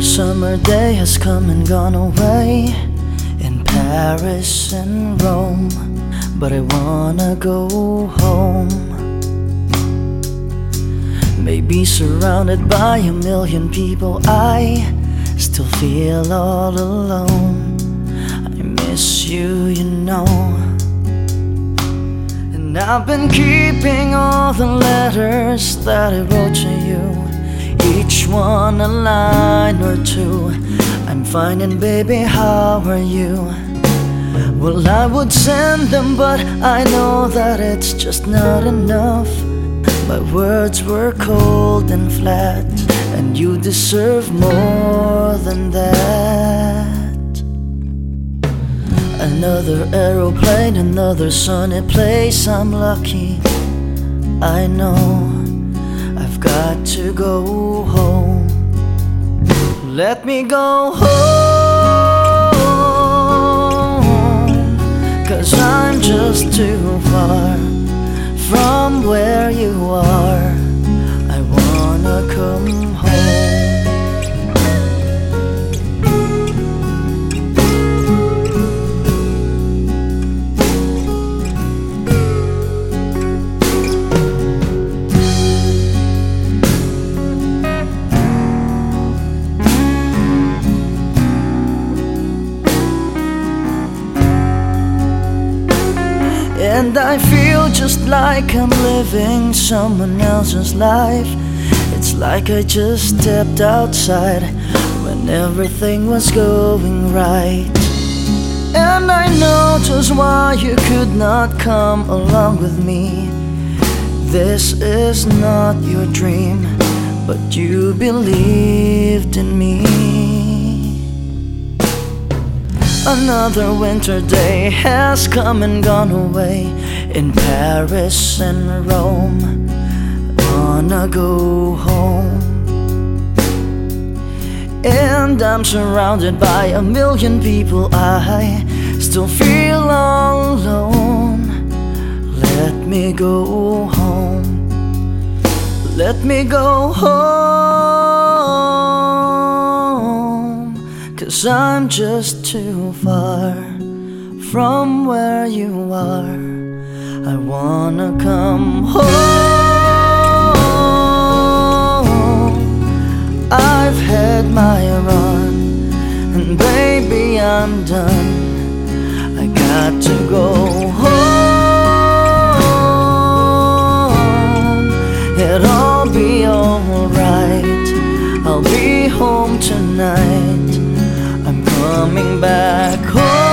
summer day has come and gone away in Paris and Rome, but I wanna go home. Maybe surrounded by a million people, I still feel all alone. I miss you, you know. And I've been keeping all the letters that I wrote to you each one a line or two. I'm fine and baby, how are you? Well, I would send them, but I know that it's just not enough. My words were cold and flat, and you deserve more than that. Another aeroplane, another sunny place. I'm lucky, I know. Got to go home. Let me go home. Cause I'm just too far from where you are. I wanna come home. And I feel just like I'm living someone else's life. It's like I just stepped outside when everything was going right. And I know just why you could not come along with me. This is not your dream, but you believed in me. Another winter day has come and gone away in Paris and Rome. Wanna go home. And I'm surrounded by a million people. I still feel alone. Let me go home. Let me go home. Cause I'm just too far from where you are. I wanna come home. I've had my run, and baby, I'm done. I got to go home. It'll be alright. I'll be home tonight. I'm coming back home.